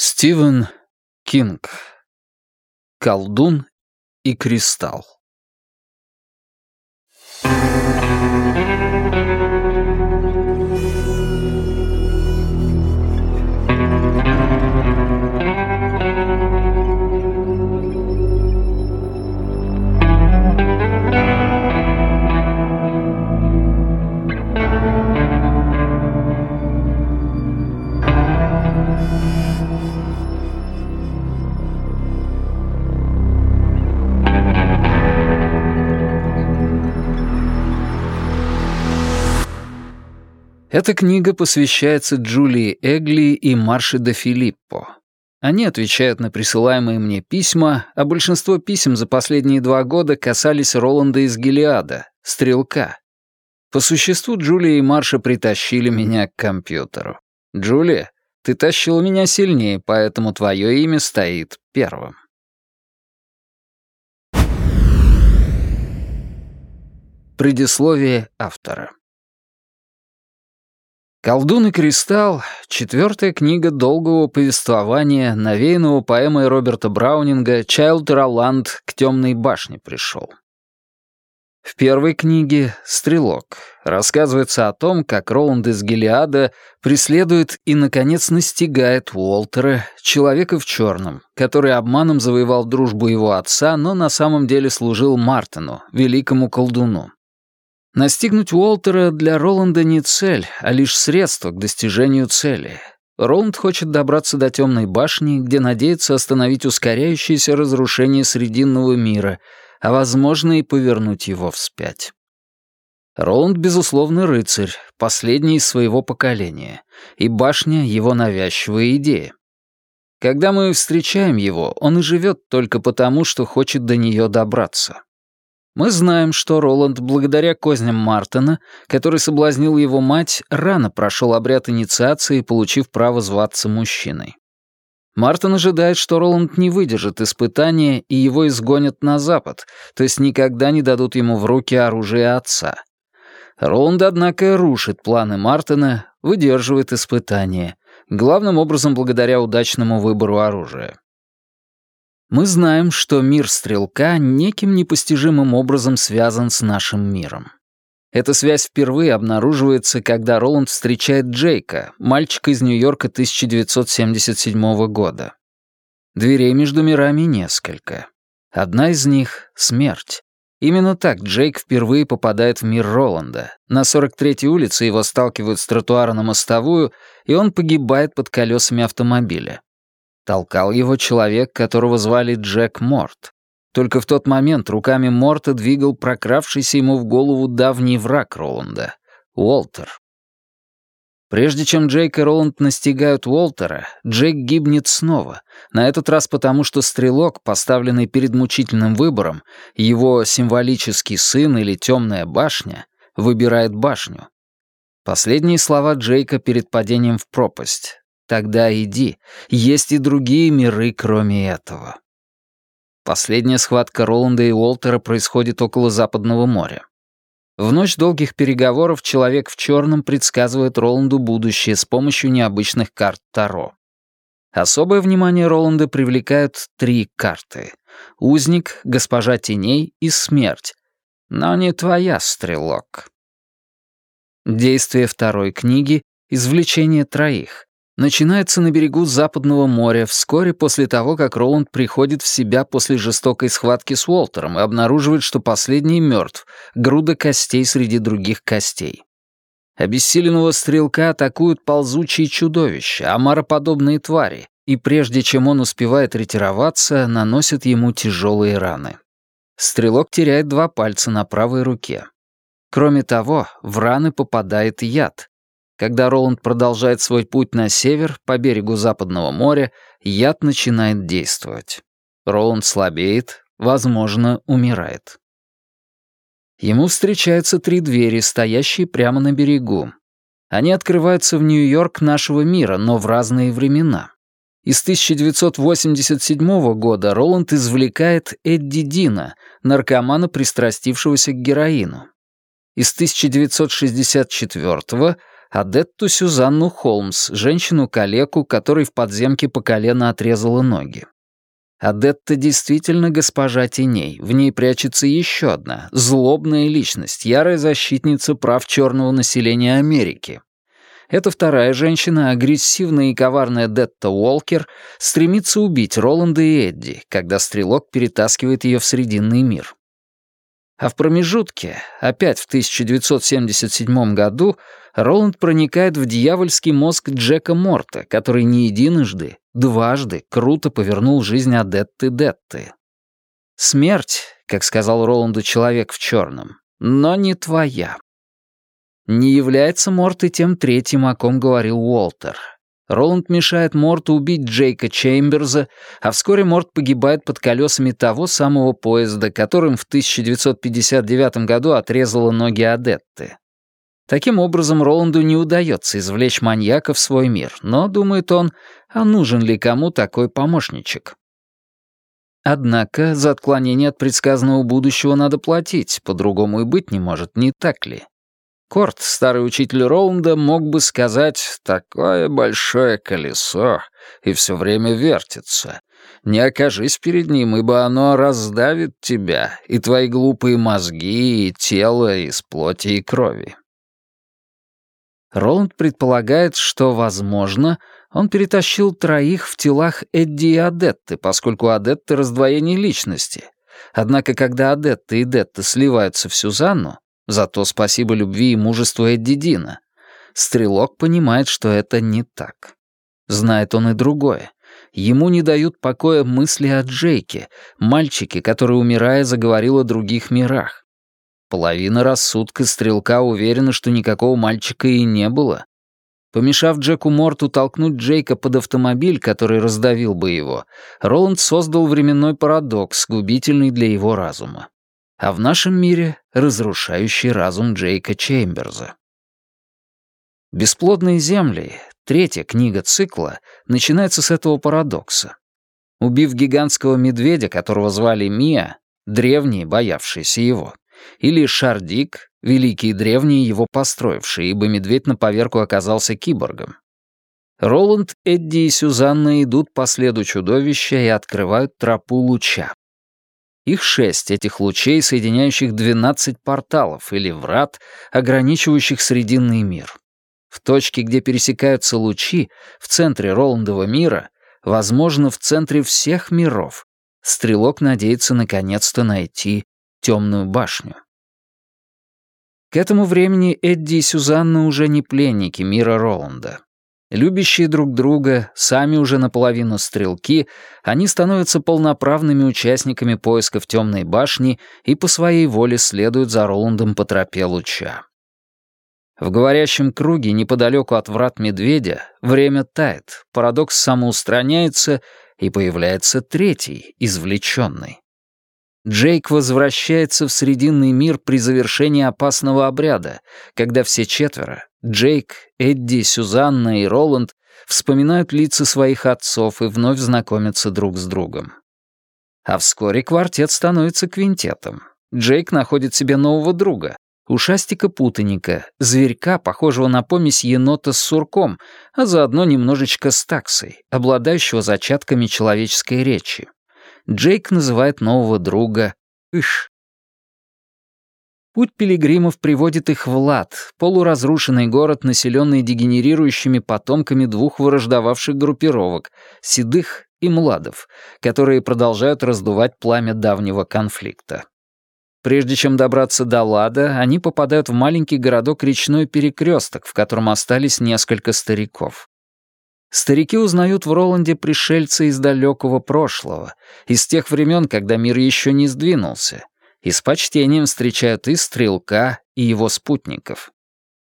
Стивен Кинг. Колдун и кристалл. Эта книга посвящается Джулии Эгли и Марше де Филиппо. Они отвечают на присылаемые мне письма, а большинство писем за последние два года касались Роланда из Гелиада, стрелка. По существу Джулия и Марша притащили меня к компьютеру. «Джулия, ты тащила меня сильнее, поэтому твое имя стоит первым». Предисловие автора «Колдун и кристалл» — четвертая книга долгого повествования, навеянного поэмой Роберта Браунинга «Чайлд Роланд к темной башне пришел». В первой книге «Стрелок» рассказывается о том, как Роланд из Гелиада преследует и, наконец, настигает Уолтера, человека в черном, который обманом завоевал дружбу его отца, но на самом деле служил Мартину, великому колдуну. Настигнуть Уолтера для Роланда не цель, а лишь средство к достижению цели. Роланд хочет добраться до темной башни, где надеется остановить ускоряющееся разрушение Срединного мира, а, возможно, и повернуть его вспять. Роланд, безусловно, рыцарь, последний из своего поколения, и башня — его навязчивая идея. Когда мы встречаем его, он и живет только потому, что хочет до нее добраться. Мы знаем, что Роланд, благодаря козням Мартина, который соблазнил его мать, рано прошел обряд инициации, получив право зваться мужчиной. Мартин ожидает, что Роланд не выдержит испытания и его изгонят на запад, то есть никогда не дадут ему в руки оружие отца. Роланд, однако, рушит планы Мартина, выдерживает испытания, главным образом благодаря удачному выбору оружия. Мы знаем, что мир Стрелка неким непостижимым образом связан с нашим миром. Эта связь впервые обнаруживается, когда Роланд встречает Джейка, мальчика из Нью-Йорка 1977 года. Дверей между мирами несколько. Одна из них — смерть. Именно так Джейк впервые попадает в мир Роланда. На 43-й улице его сталкивают с тротуара на мостовую, и он погибает под колесами автомобиля. Толкал его человек, которого звали Джек Морт. Только в тот момент руками Морта двигал прокравшийся ему в голову давний враг Роланда — Уолтер. Прежде чем Джейк и Роланд настигают Уолтера, Джейк гибнет снова, на этот раз потому, что стрелок, поставленный перед мучительным выбором, его символический сын или темная башня, выбирает башню. Последние слова Джейка перед падением в пропасть. Тогда иди, есть и другие миры, кроме этого. Последняя схватка Роланда и Уолтера происходит около Западного моря. В ночь долгих переговоров человек в черном предсказывает Роланду будущее с помощью необычных карт Таро. Особое внимание Роланда привлекают три карты. Узник, Госпожа Теней и Смерть. Но не твоя, Стрелок. Действие второй книги — извлечение троих начинается на берегу Западного моря вскоре после того, как Роланд приходит в себя после жестокой схватки с Уолтером и обнаруживает, что последний мертв, груда костей среди других костей. Обессиленного стрелка атакуют ползучие чудовища, омароподобные твари, и прежде чем он успевает ретироваться, наносят ему тяжелые раны. Стрелок теряет два пальца на правой руке. Кроме того, в раны попадает яд, когда Роланд продолжает свой путь на север, по берегу Западного моря, яд начинает действовать. Роланд слабеет, возможно, умирает. Ему встречаются три двери, стоящие прямо на берегу. Они открываются в Нью-Йорк нашего мира, но в разные времена. Из 1987 года Роланд извлекает Эдди Дина, наркомана, пристрастившегося к героину. Из 1964 Адетту Сюзанну Холмс, женщину-калеку, которой в подземке по колено отрезала ноги. Адетта действительно госпожа теней. В ней прячется еще одна, злобная личность, ярая защитница прав черного населения Америки. Эта вторая женщина, агрессивная и коварная Детта Уолкер, стремится убить Роланда и Эдди, когда стрелок перетаскивает ее в Срединный мир. А в промежутке, опять в 1977 году, Роланд проникает в дьявольский мозг Джека Морта, который не единожды, дважды круто повернул жизнь Адетты Детты. «Смерть», как сказал Роланду человек в черном, но не твоя. Не является Морт и тем третьим, о ком говорил Уолтер. Роланд мешает Морту убить Джейка Чеймберза, а вскоре Морт погибает под колесами того самого поезда, которым в 1959 году отрезала ноги Адетты. Таким образом, Роланду не удается извлечь маньяка в свой мир, но, думает он, а нужен ли кому такой помощничек? Однако за отклонение от предсказанного будущего надо платить, по-другому и быть не может, не так ли? Корт, старый учитель Роланда, мог бы сказать «такое большое колесо, и все время вертится. Не окажись перед ним, ибо оно раздавит тебя, и твои глупые мозги, и тело из плоти и крови». Роланд предполагает, что, возможно, он перетащил троих в телах Эдди и Адетты, поскольку Адетты — раздвоение личности. Однако, когда Адетта и Детта сливаются в Сюзанну, зато спасибо любви и мужеству Эдди Дина, Стрелок понимает, что это не так. Знает он и другое. Ему не дают покоя мысли о Джейке, мальчике, который, умирая, заговорил о других мирах. Половина рассудка стрелка уверена, что никакого мальчика и не было. Помешав Джеку Морту толкнуть Джейка под автомобиль, который раздавил бы его, Роланд создал временной парадокс, губительный для его разума. А в нашем мире — разрушающий разум Джейка Чеймберза. «Бесплодные земли», третья книга цикла, начинается с этого парадокса. Убив гигантского медведя, которого звали Мия, древние, боявшиеся его, или Шардик, великий и древний его построивший, ибо медведь на поверку оказался киборгом. Роланд, Эдди и Сюзанна идут по следу чудовища и открывают тропу луча. Их шесть, этих лучей, соединяющих двенадцать порталов или врат, ограничивающих Срединный мир. В точке, где пересекаются лучи, в центре Роландова мира, возможно, в центре всех миров, стрелок надеется наконец-то найти темную башню. К этому времени Эдди и Сюзанна уже не пленники мира Роланда. Любящие друг друга, сами уже наполовину стрелки, они становятся полноправными участниками поисков темной башни и по своей воле следуют за Роландом по тропе луча. В говорящем круге неподалеку от врат медведя время тает, парадокс самоустраняется, и появляется третий, извлеченный. Джейк возвращается в Срединный мир при завершении опасного обряда, когда все четверо — Джейк, Эдди, Сюзанна и Роланд — вспоминают лица своих отцов и вновь знакомятся друг с другом. А вскоре квартет становится квинтетом. Джейк находит себе нового друга, ушастика-путаника, зверька, похожего на помесь енота с сурком, а заодно немножечко с таксой, обладающего зачатками человеческой речи. Джейк называет нового друга Иш. Путь пилигримов приводит их в Лад, полуразрушенный город, населенный дегенерирующими потомками двух враждовавших группировок — седых и младов, которые продолжают раздувать пламя давнего конфликта. Прежде чем добраться до Лада, они попадают в маленький городок Речной Перекресток, в котором остались несколько стариков. Старики узнают в Роланде пришельца из далекого прошлого, из тех времен, когда мир еще не сдвинулся, и с почтением встречают и Стрелка, и его спутников.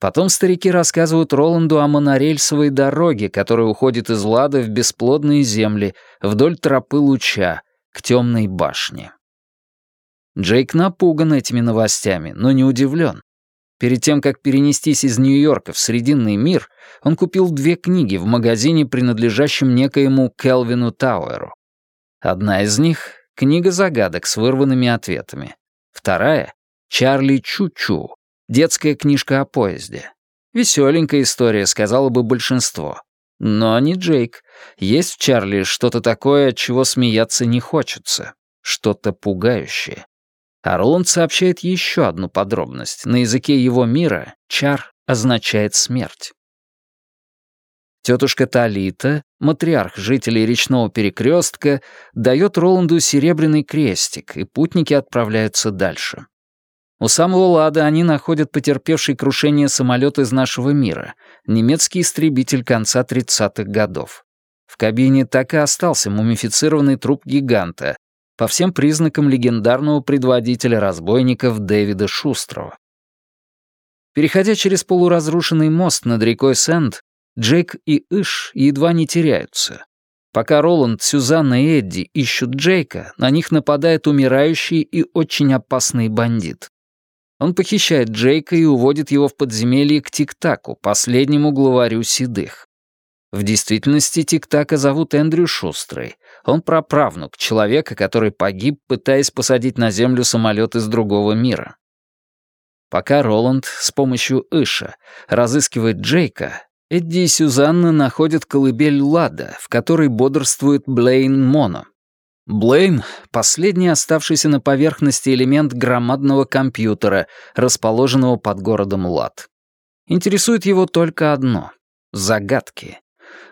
Потом старики рассказывают Роланду о монорельсовой дороге, которая уходит из Лада в бесплодные земли вдоль тропы луча к темной башне. Джейк напуган этими новостями, но не удивлен. Перед тем, как перенестись из Нью-Йорка в Срединный мир, он купил две книги в магазине, принадлежащем некоему Келвину Тауэру. Одна из них — книга загадок с вырванными ответами. Вторая — «Чарли Чу-Чу», детская книжка о поезде. Веселенькая история, сказала бы большинство. Но не Джейк. Есть в Чарли что-то такое, от чего смеяться не хочется. Что-то пугающее. А Роланд сообщает еще одну подробность. На языке его мира «чар» означает смерть. Тетушка Талита, матриарх жителей речного перекрестка, дает Роланду серебряный крестик, и путники отправляются дальше. У самого Лада они находят потерпевший крушение самолет из нашего мира, немецкий истребитель конца 30-х годов. В кабине так и остался мумифицированный труп гиганта, по всем признакам легендарного предводителя разбойников Дэвида Шустрова. Переходя через полуразрушенный мост над рекой Сенд, Джейк и Иш едва не теряются. Пока Роланд, Сюзанна и Эдди ищут Джейка, на них нападает умирающий и очень опасный бандит. Он похищает Джейка и уводит его в подземелье к Тик-Таку, последнему главарю Седых. В действительности Тик-Така зовут Эндрю Шустрый. Он праправнук человека, который погиб, пытаясь посадить на землю самолет из другого мира. Пока Роланд с помощью Иша разыскивает Джейка, Эдди и Сюзанна находят колыбель Лада, в которой бодрствует Блейн Моно. Блейн — последний оставшийся на поверхности элемент громадного компьютера, расположенного под городом Лад. Интересует его только одно — загадки.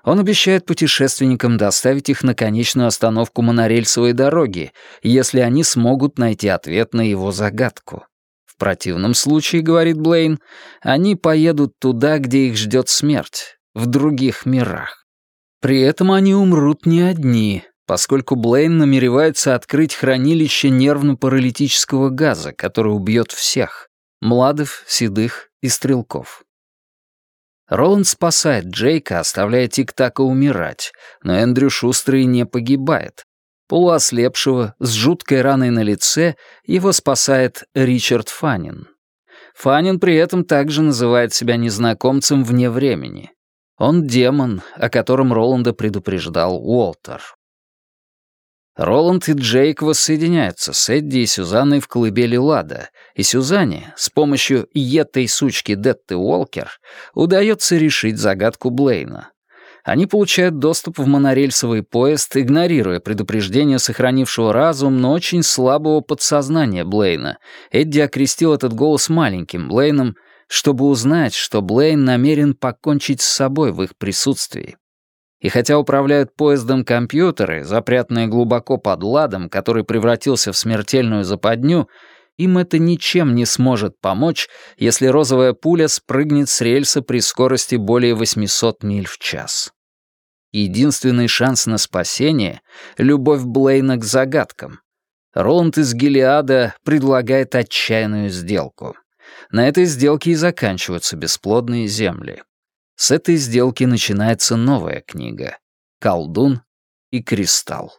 Он обещает путешественникам доставить их на конечную остановку монорельсовой дороги, если они смогут найти ответ на его загадку. В противном случае, говорит Блейн, они поедут туда, где их ждет смерть, в других мирах. При этом они умрут не одни, поскольку Блейн намеревается открыть хранилище нервно-паралитического газа, который убьет всех — младов, седых и стрелков. Роланд спасает Джейка, оставляя Тик-Така умирать, но Эндрю Шустрый не погибает. Полуослепшего, с жуткой раной на лице, его спасает Ричард Фаннин. Фаннин при этом также называет себя незнакомцем вне времени. Он демон, о котором Роланда предупреждал Уолтер. Роланд и Джейк воссоединяются с Эдди и Сюзанной в колыбели Лада, и Сюзанне с помощью етой сучки Детты Уолкер удается решить загадку Блейна. Они получают доступ в монорельсовый поезд, игнорируя предупреждение сохранившего разум, но очень слабого подсознания Блейна. Эдди окрестил этот голос маленьким Блейном, чтобы узнать, что Блейн намерен покончить с собой в их присутствии. И хотя управляют поездом компьютеры, запрятанные глубоко под ладом, который превратился в смертельную западню, им это ничем не сможет помочь, если розовая пуля спрыгнет с рельса при скорости более 800 миль в час. Единственный шанс на спасение — любовь Блейна к загадкам. Роланд из Гелиада предлагает отчаянную сделку. На этой сделке и заканчиваются бесплодные земли. С этой сделки начинается новая книга «Колдун и кристалл».